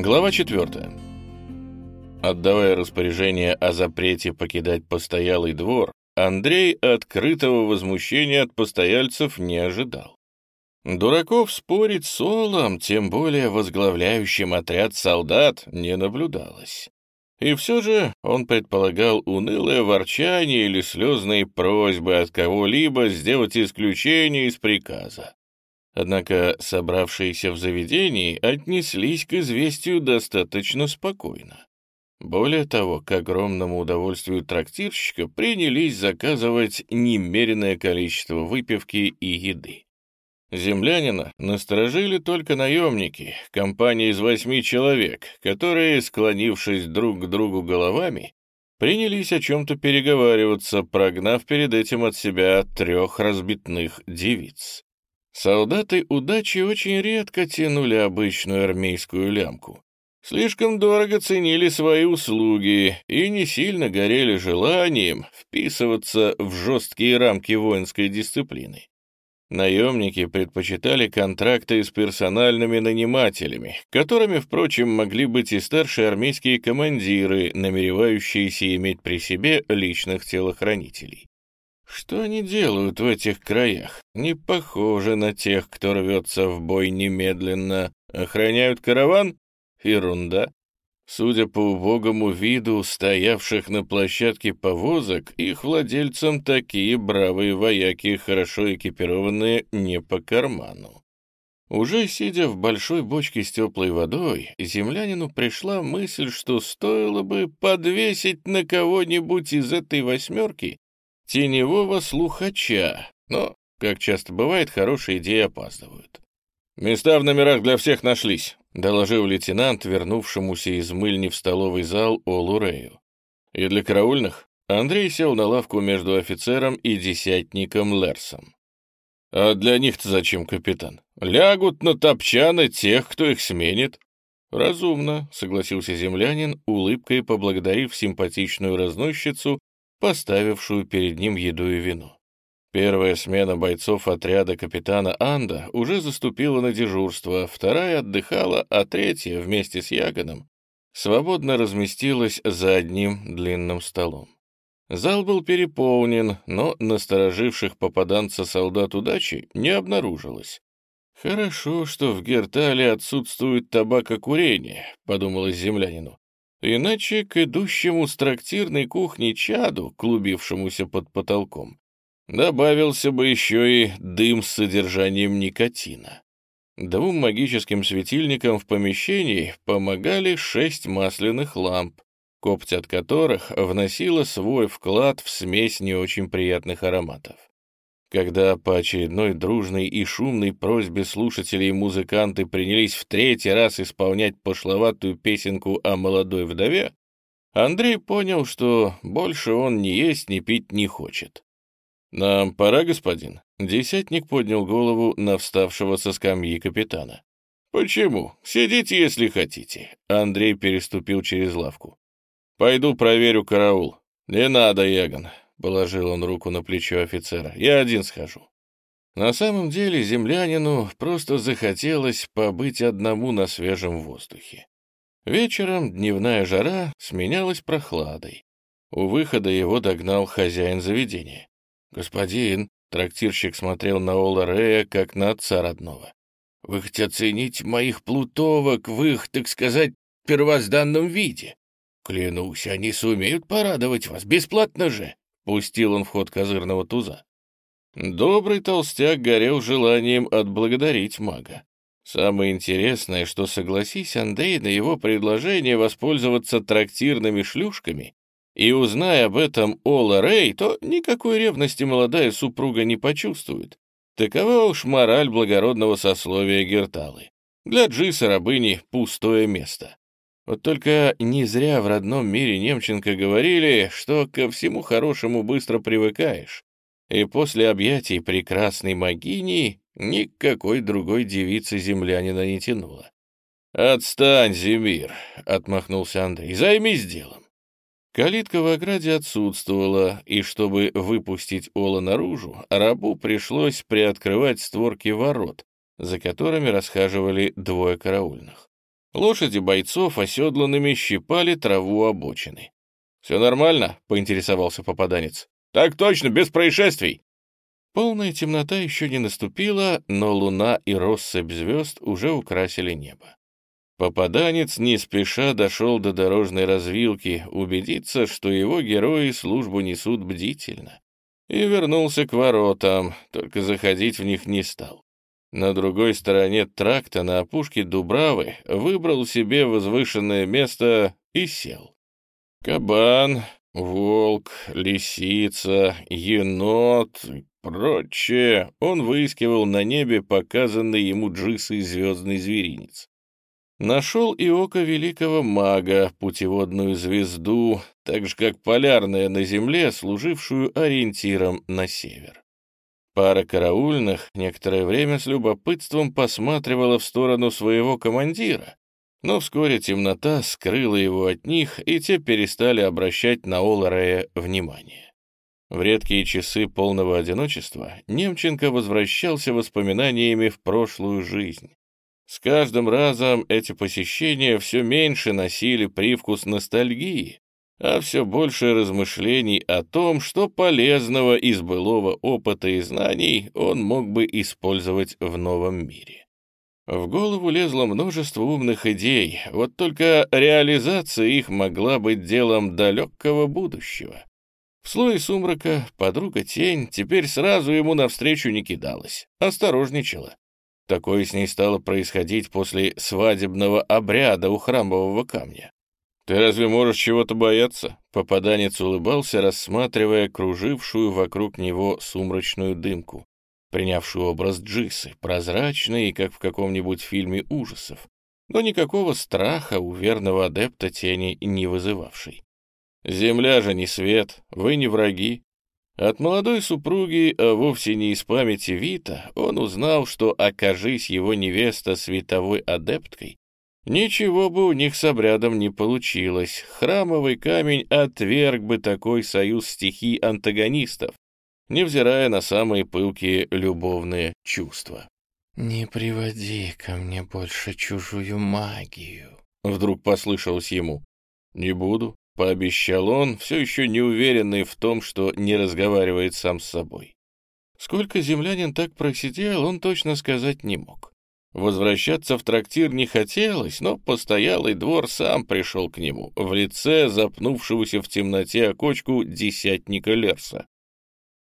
Глава 4. Отдавая распоряжение о запрете покидать постоялый двор, Андрей открытого возмущения от постояльцев не ожидал. Дураков спорить с Олом, тем более возглавляющим отряд солдат, не наблюдалось. И все же он предполагал унылое ворчание или слезные просьбы от кого-либо сделать исключение из приказа. Однако собравшиеся в заведении отнеслись к известию достаточно спокойно. Более того, к огромному удовольствию трактирщика принялись заказывать немеренное количество выпивки и еды. Землянина насторожили только наемники, компания из восьми человек, которые, склонившись друг к другу головами, принялись о чем-то переговариваться, прогнав перед этим от себя трех разбитных девиц. Солдаты удачи очень редко тянули обычную армейскую лямку. Слишком дорого ценили свои услуги и не сильно горели желанием вписываться в жесткие рамки воинской дисциплины. Наемники предпочитали контракты с персональными нанимателями, которыми, впрочем, могли быть и старшие армейские командиры, намеревающиеся иметь при себе личных телохранителей. Что они делают в этих краях? Не похоже на тех, кто рвется в бой немедленно. Охраняют караван? Ерунда. Судя по убогому виду стоявших на площадке повозок, их владельцам такие бравые вояки, хорошо экипированные, не по карману. Уже сидя в большой бочке с теплой водой, землянину пришла мысль, что стоило бы подвесить на кого-нибудь из этой восьмерки теневого слухача, но, как часто бывает, хорошие идеи опаздывают. «Места в номерах для всех нашлись», — доложил лейтенант, вернувшемуся из мыльни в столовый зал Олу Рею. «И для караульных?» Андрей сел на лавку между офицером и десятником Лерсом. «А для них-то зачем, капитан? Лягут на топчаны тех, кто их сменит». «Разумно», — согласился землянин, улыбкой поблагодарив симпатичную разносчицу поставившую перед ним еду и вино. Первая смена бойцов отряда капитана Анда уже заступила на дежурство, вторая отдыхала, а третья, вместе с Ягоном, свободно разместилась за одним длинным столом. Зал был переполнен, но настороживших попаданца солдат удачи не обнаружилось. «Хорошо, что в Гертале отсутствует табакокурение», — подумалось землянину. Иначе к идущему с трактирной кухни чаду, клубившемуся под потолком, добавился бы еще и дым с содержанием никотина. Двум магическим светильникам в помещении помогали шесть масляных ламп, копть от которых вносила свой вклад в смесь не очень приятных ароматов. Когда по очередной дружной и шумной просьбе слушателей музыканты принялись в третий раз исполнять пошловатую песенку о молодой вдове, Андрей понял, что больше он ни есть, ни пить не хочет. «Нам пора, господин?» Десятник поднял голову на вставшего со скамьи капитана. «Почему? Сидите, если хотите». Андрей переступил через лавку. «Пойду проверю караул». «Не надо, Ягон. — положил он руку на плечо офицера. «Я один схожу». На самом деле землянину просто захотелось побыть одному на свежем воздухе. Вечером дневная жара сменялась прохладой. У выхода его догнал хозяин заведения. «Господин», — трактирщик смотрел на Ола Рея, как на отца родного, — «вы хоть оценить моих плутовок в их, так сказать, первозданном виде? Клянусь, они сумеют порадовать вас, бесплатно же!» Пустил он в ход козырного туза. Добрый толстяк горел желанием отблагодарить мага. Самое интересное, что согласись Андрей на его предложение воспользоваться трактирными шлюшками, и узнай об этом Ола Рэй, то никакой ревности молодая супруга не почувствует. Такова уж мораль благородного сословия Герталы. Для Джиса рабыни пустое место. Вот только не зря в родном мире Немченко говорили, что ко всему хорошему быстро привыкаешь, и после объятий прекрасной могини никакой другой девицы землянина не тянуло. «Отстань, Зимир!» — отмахнулся Андрей. «Займись делом!» Калитка в ограде отсутствовала, и чтобы выпустить Ола наружу, рабу пришлось приоткрывать створки ворот, за которыми расхаживали двое караульных. Лошади бойцов оседланными щипали траву обочины. «Все нормально?» — поинтересовался попаданец. «Так точно, без происшествий!» Полная темнота еще не наступила, но луна и россыпь звезд уже украсили небо. Попаданец не спеша дошел до дорожной развилки, убедиться, что его герои службу несут бдительно. И вернулся к воротам, только заходить в них не стал. На другой стороне тракта на опушке Дубравы выбрал себе возвышенное место и сел. Кабан, волк, лисица, енот и прочее он выискивал на небе показанный ему джисой звездный зверинец. Нашел и око великого мага, путеводную звезду, так же как полярная на Земле, служившую ориентиром на север. Пара караульных некоторое время с любопытством посматривала в сторону своего командира, но вскоре темнота скрыла его от них, и те перестали обращать на Оларея внимание. В редкие часы полного одиночества Немченко возвращался воспоминаниями в прошлую жизнь. С каждым разом эти посещения все меньше носили привкус ностальгии, а все больше размышлений о том, что полезного из былого опыта и знаний он мог бы использовать в новом мире. В голову лезло множество умных идей, вот только реализация их могла быть делом далекого будущего. В слое сумрака подруга Тень теперь сразу ему навстречу не кидалась, осторожничала. Такое с ней стало происходить после свадебного обряда у храмового камня. «Ты разве можешь чего-то бояться?» Попаданец улыбался, рассматривая кружившую вокруг него сумрачную дымку, принявшую образ Джисы, прозрачный, как в каком-нибудь фильме ужасов, но никакого страха у верного адепта тени не вызывавший. «Земля же не свет, вы не враги». От молодой супруги, а вовсе не из памяти Вита, он узнал, что, окажись его невеста световой адепткой, Ничего бы у них с обрядом не получилось. Храмовый камень отверг бы такой союз стихий антагонистов, невзирая на самые пылкие любовные чувства. «Не приводи ко мне больше чужую магию», — вдруг послышалось ему. «Не буду», — пообещал он, все еще не уверенный в том, что не разговаривает сам с собой. Сколько землянин так просидел, он точно сказать не мог. Возвращаться в трактир не хотелось, но постоялый двор сам пришел к нему, в лице запнувшегося в темноте окочку десятника Лерса.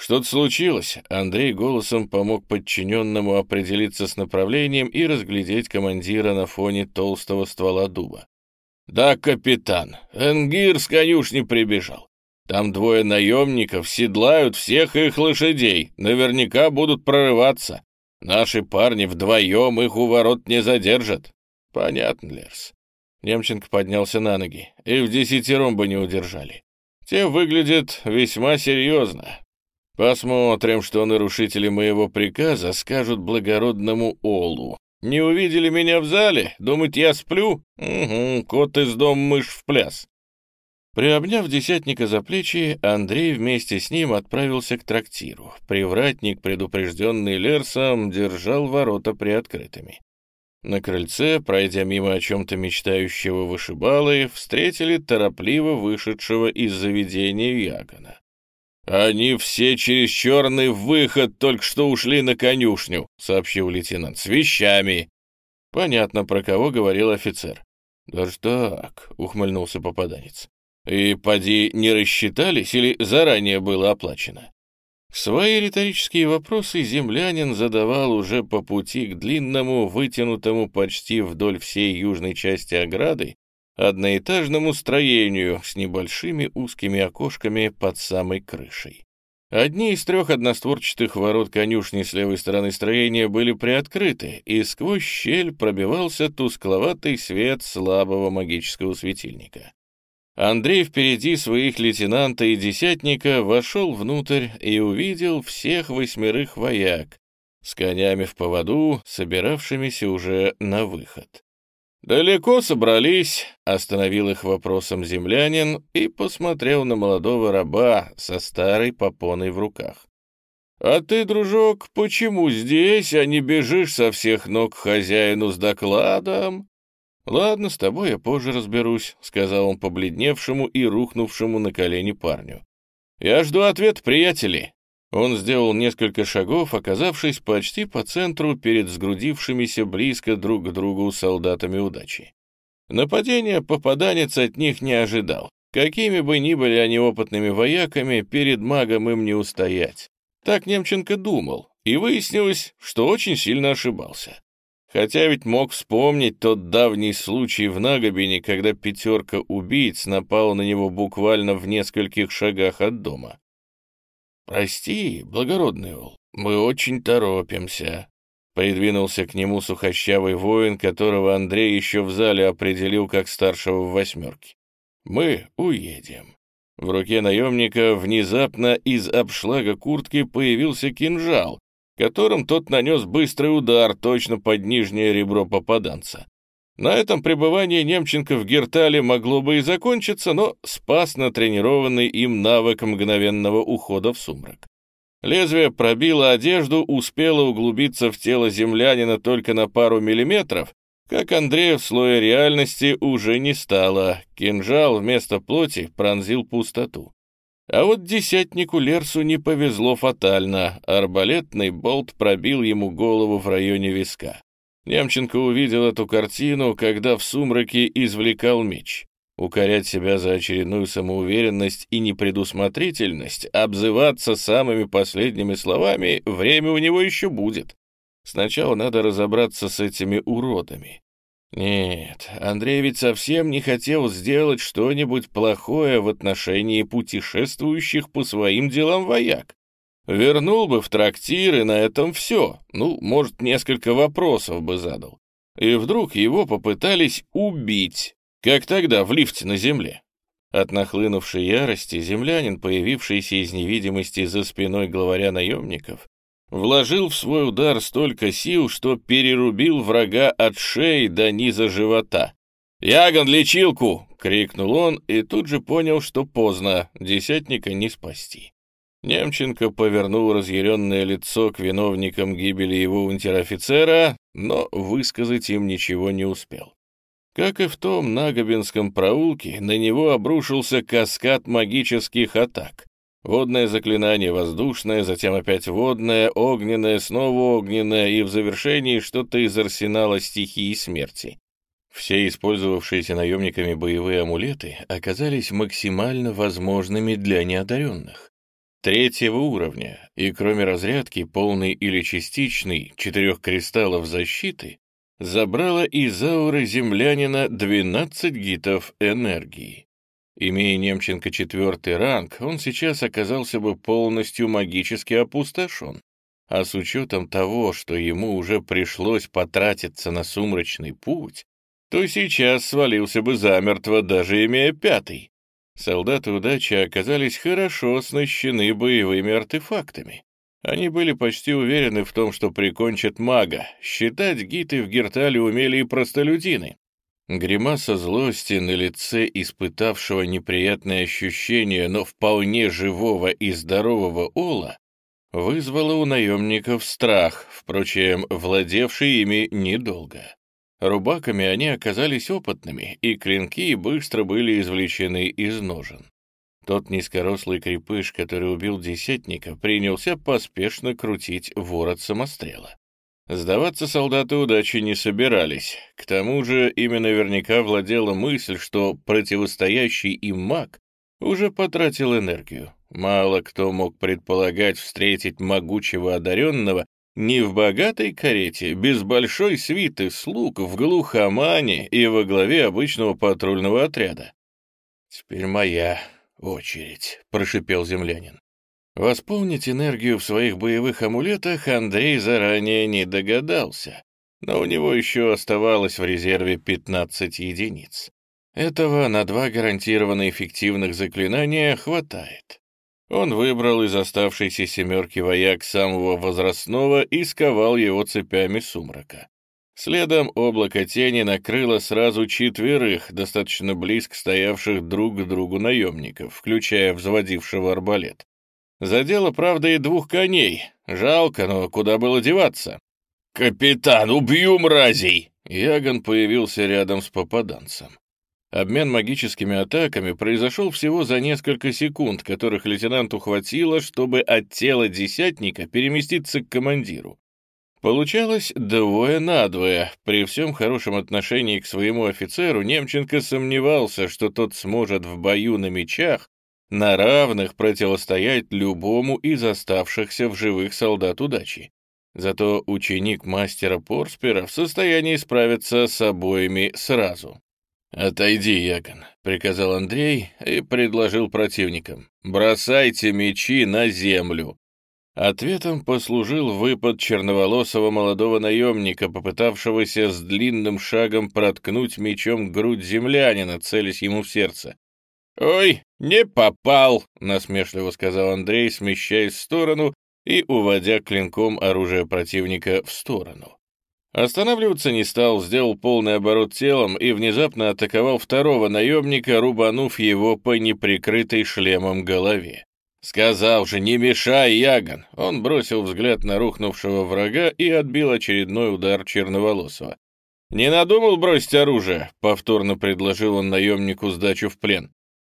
Что-то случилось. Андрей голосом помог подчиненному определиться с направлением и разглядеть командира на фоне толстого ствола дуба. «Да, капитан, Энгир с конюшни прибежал. Там двое наемников седлают всех их лошадей, наверняка будут прорываться. Наши парни вдвоем их у ворот не задержат. Понятно, Лерс. Немченко поднялся на ноги. И в десятером бы не удержали. Те выглядят весьма серьезно. Посмотрим, что нарушители моего приказа скажут благородному Олу. Не увидели меня в зале? Думают, я сплю? Угу, кот из дома мышь в пляс. Приобняв десятника за плечи, Андрей вместе с ним отправился к трактиру. Привратник, предупрежденный Лерсом, держал ворота приоткрытыми. На крыльце, пройдя мимо о чем-то мечтающего вышибалы, встретили торопливо вышедшего из заведения Ягона. «Они все через черный выход только что ушли на конюшню», — сообщил лейтенант, — «с вещами». Понятно, про кого говорил офицер. «Даже так», — ухмыльнулся попаданец. И поди не рассчитались или заранее было оплачено? Свои риторические вопросы землянин задавал уже по пути к длинному, вытянутому почти вдоль всей южной части ограды, одноэтажному строению с небольшими узкими окошками под самой крышей. Одни из трех одностворчатых ворот конюшни с левой стороны строения были приоткрыты, и сквозь щель пробивался тускловатый свет слабого магического светильника. Андрей впереди своих лейтенанта и десятника вошел внутрь и увидел всех восьмерых вояк с конями в поводу, собиравшимися уже на выход. «Далеко собрались?» — остановил их вопросом землянин и посмотрел на молодого раба со старой попоной в руках. «А ты, дружок, почему здесь, а не бежишь со всех ног к хозяину с докладом?» «Ладно, с тобой я позже разберусь», — сказал он побледневшему и рухнувшему на колени парню. «Я жду ответ, приятели». Он сделал несколько шагов, оказавшись почти по центру перед сгрудившимися близко друг к другу солдатами удачи. Нападения попаданец от них не ожидал. Какими бы ни были они опытными вояками, перед магом им не устоять. Так Немченко думал, и выяснилось, что очень сильно ошибался. Хотя ведь мог вспомнить тот давний случай в Нагобине, когда пятерка убийц напала на него буквально в нескольких шагах от дома. «Прости, благородный Ол, мы очень торопимся», — придвинулся к нему сухощавый воин, которого Андрей еще в зале определил как старшего в восьмерке. «Мы уедем». В руке наемника внезапно из обшлага куртки появился кинжал, которым тот нанес быстрый удар точно под нижнее ребро попаданца. На этом пребывание Немченко в Гертале могло бы и закончиться, но спас натренированный им навык мгновенного ухода в сумрак. Лезвие пробило одежду, успело углубиться в тело землянина только на пару миллиметров, как Андрея в слое реальности уже не стало. Кинжал вместо плоти пронзил пустоту. А вот десятнику Лерсу не повезло фатально. Арбалетный болт пробил ему голову в районе виска. Немченко увидел эту картину, когда в сумраке извлекал меч. Укорять себя за очередную самоуверенность и непредусмотрительность, обзываться самыми последними словами, время у него еще будет. Сначала надо разобраться с этими уродами. Нет, Андрей ведь совсем не хотел сделать что-нибудь плохое в отношении путешествующих по своим делам вояк. Вернул бы в трактир, и на этом все. Ну, может, несколько вопросов бы задал. И вдруг его попытались убить, как тогда в лифте на земле. От нахлынувшей ярости землянин, появившийся из невидимости за спиной главаря наемников, вложил в свой удар столько сил, что перерубил врага от шеи до низа живота. «Ягон, лечилку!» — крикнул он и тут же понял, что поздно, десятника не спасти. Немченко повернул разъяренное лицо к виновникам гибели его унтер-офицера, но высказать им ничего не успел. Как и в том Нагобинском проулке, на него обрушился каскад магических атак. Водное заклинание воздушное, затем опять водное, огненное, снова огненное и в завершении что-то из арсенала стихии смерти. Все использовавшиеся наемниками боевые амулеты оказались максимально возможными для неодаренных. Третьего уровня, и кроме разрядки, полной или частичной, четырех кристаллов защиты, забрала из ауры землянина 12 гитов энергии. Имея Немченко четвертый ранг, он сейчас оказался бы полностью магически опустошен. А с учетом того, что ему уже пришлось потратиться на сумрачный путь, то сейчас свалился бы замертво, даже имея пятый. Солдаты удачи оказались хорошо оснащены боевыми артефактами. Они были почти уверены в том, что прикончат мага. Считать гиты в Гертале умели и простолюдины. Гримаса злости на лице испытавшего неприятное ощущение, но вполне живого и здорового Ола вызвала у наемников страх, впрочем, владевший ими недолго. Рубаками они оказались опытными, и клинки быстро были извлечены из ножен. Тот низкорослый крепыш, который убил десятника, принялся поспешно крутить ворот самострела. Сдаваться солдаты удачи не собирались. К тому же ими наверняка владела мысль, что противостоящий им маг уже потратил энергию. Мало кто мог предполагать встретить могучего одаренного не в богатой карете, без большой свиты слуг, в глухомане и во главе обычного патрульного отряда. «Теперь моя очередь», — прошипел землянин. Восполнить энергию в своих боевых амулетах Андрей заранее не догадался, но у него еще оставалось в резерве 15 единиц. Этого на два гарантированно эффективных заклинания хватает. Он выбрал из оставшейся семерки вояк самого возрастного и сковал его цепями сумрака. Следом облако тени накрыло сразу четверых, достаточно близко стоявших друг к другу наемников, включая взводившего арбалет. Задело, правда, и двух коней. Жалко, но куда было деваться? «Капитан, убью мразей!» Ягон появился рядом с попаданцем. Обмен магическими атаками произошел всего за несколько секунд, которых лейтенанту хватило, чтобы от тела десятника переместиться к командиру. Получалось двое на двое. При всем хорошем отношении к своему офицеру Немченко сомневался, что тот сможет в бою на мечах на равных противостоять любому из оставшихся в живых солдат удачи. Зато ученик мастера Порспера в состоянии справиться с обоими сразу. «Отойди, Ягон», — приказал Андрей и предложил противникам. «Бросайте мечи на землю». Ответом послужил выпад черноволосого молодого наемника, попытавшегося с длинным шагом проткнуть мечом грудь землянина, целясь ему в сердце. «Ой, не попал!» — насмешливо сказал Андрей, смещаясь в сторону и уводя клинком оружие противника в сторону. Останавливаться не стал, сделал полный оборот телом и внезапно атаковал второго наемника, рубанув его по неприкрытой шлемом голове. «Сказал же, не мешай, Ягон!» Он бросил взгляд на рухнувшего врага и отбил очередной удар черноволосого. «Не надумал бросить оружие?» — повторно предложил он наемнику сдачу в плен.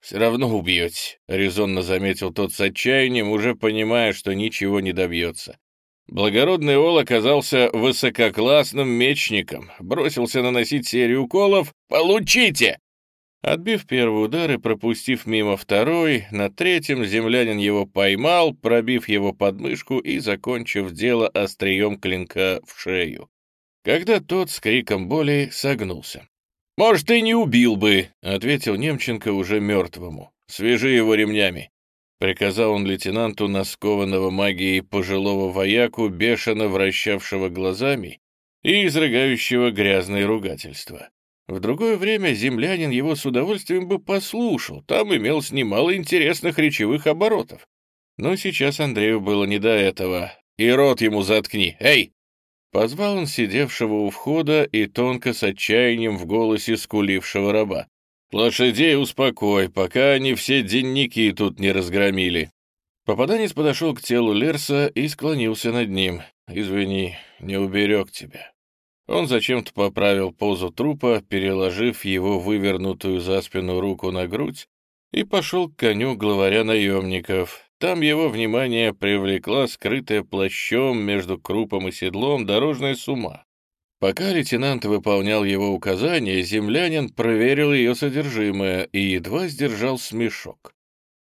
«Все равно убьете», — резонно заметил тот с отчаянием, уже понимая, что ничего не добьется. Благородный Ол оказался высококлассным мечником, бросился наносить серию уколов. «Получите!» Отбив первый удар и пропустив мимо второй, на третьем землянин его поймал, пробив его подмышку и закончив дело острием клинка в шею. Когда тот с криком боли согнулся. «Может, и не убил бы», — ответил Немченко уже мертвому. «Свяжи его ремнями». Приказал он лейтенанту наскованного магией пожилого вояку, бешено вращавшего глазами и изрыгающего грязные ругательства. В другое время землянин его с удовольствием бы послушал, там имелось немало интересных речевых оборотов. Но сейчас Андрею было не до этого. «И рот ему заткни! Эй, Позвал он сидевшего у входа и тонко с отчаянием в голосе скулившего раба. «Лошадей успокой, пока они все денники тут не разгромили». Попаданец подошел к телу Лерса и склонился над ним. «Извини, не уберег тебя». Он зачем-то поправил позу трупа, переложив его вывернутую за спину руку на грудь, и пошел к коню главаря наемников. Там его внимание привлекла скрытая плащом между крупом и седлом дорожная сума. Пока лейтенант выполнял его указания, землянин проверил ее содержимое и едва сдержал смешок.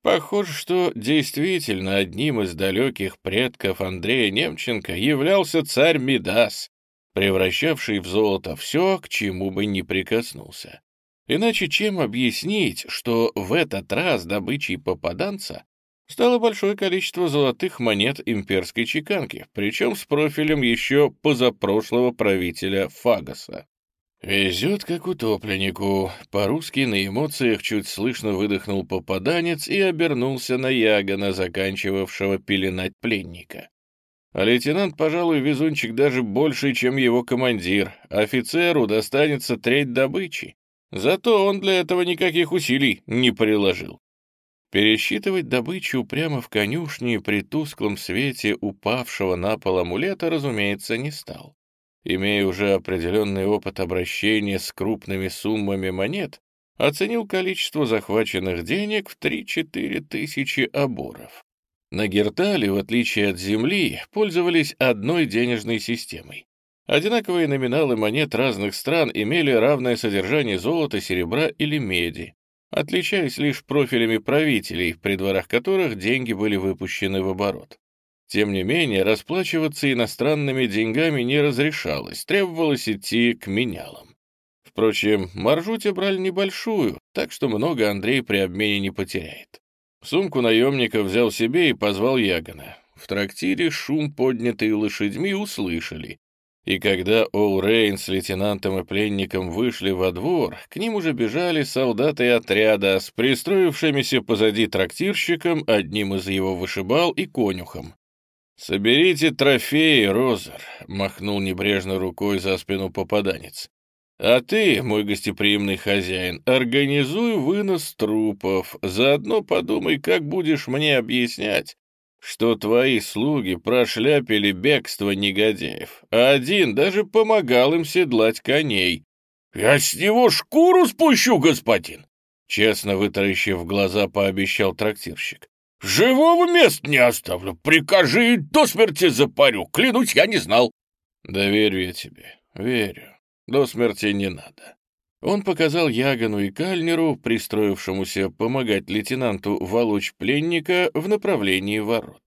Похоже, что действительно одним из далеких предков Андрея Немченко являлся царь Мидас, превращавший в золото все, к чему бы ни прикоснулся. Иначе чем объяснить, что в этот раз добычей попаданца стало большое количество золотых монет имперской чеканки, причем с профилем еще позапрошлого правителя Фагаса. «Везет, как утопленнику», — по-русски на эмоциях чуть слышно выдохнул попаданец и обернулся на Ягона, заканчивавшего пеленать пленника. А лейтенант, пожалуй, везунчик даже больше, чем его командир. Офицеру достанется треть добычи. Зато он для этого никаких усилий не приложил. Пересчитывать добычу прямо в конюшне при тусклом свете упавшего на пол амулета, разумеется, не стал. Имея уже определенный опыт обращения с крупными суммами монет, оценил количество захваченных денег в 3-4 тысячи оборов. На Гертале, в отличие от Земли, пользовались одной денежной системой. Одинаковые номиналы монет разных стран имели равное содержание золота, серебра или меди, отличаясь лишь профилями правителей, при дворах которых деньги были выпущены в оборот. Тем не менее, расплачиваться иностранными деньгами не разрешалось, требовалось идти к менялам. Впрочем, маржу те брали небольшую, так что много Андрей при обмене не потеряет. Сумку наемника взял себе и позвал Ягона. В трактире шум, поднятый лошадьми, услышали, и когда О'Рейн с лейтенантом и пленником вышли во двор, к ним уже бежали солдаты отряда с пристроившимися позади трактирщиком, одним из его вышибал и конюхом. «Соберите трофеи, Розер», — махнул небрежно рукой за спину попаданец. «А ты, мой гостеприимный хозяин, организуй вынос трупов, заодно подумай, как будешь мне объяснять, что твои слуги прошляпили бегство негодяев, а один даже помогал им седлать коней. «Я с него шкуру спущу, господин!» Честно вытаращив глаза, пообещал трактирщик. «Живого места не оставлю. Прикажи, до смерти запарю. Клянусь, я не знал». «Да верю я тебе, верю. До смерти не надо». Он показал Ягану и Кальнеру, пристроившемуся помогать лейтенанту волочь пленника в направлении ворот.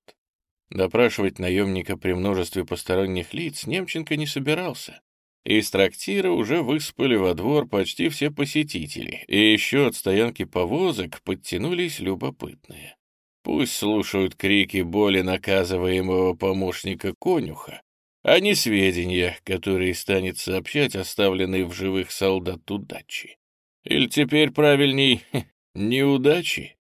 Допрашивать наемника при множестве посторонних лиц Немченко не собирался. Из трактира уже выспали во двор почти все посетители, и еще от стоянки повозок подтянулись любопытные. Пусть слушают крики боли наказываемого помощника конюха, а не сведения, которые станет сообщать оставленный в живых солдат удачи. Или теперь правильней неудачи?